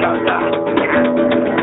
감사합 니.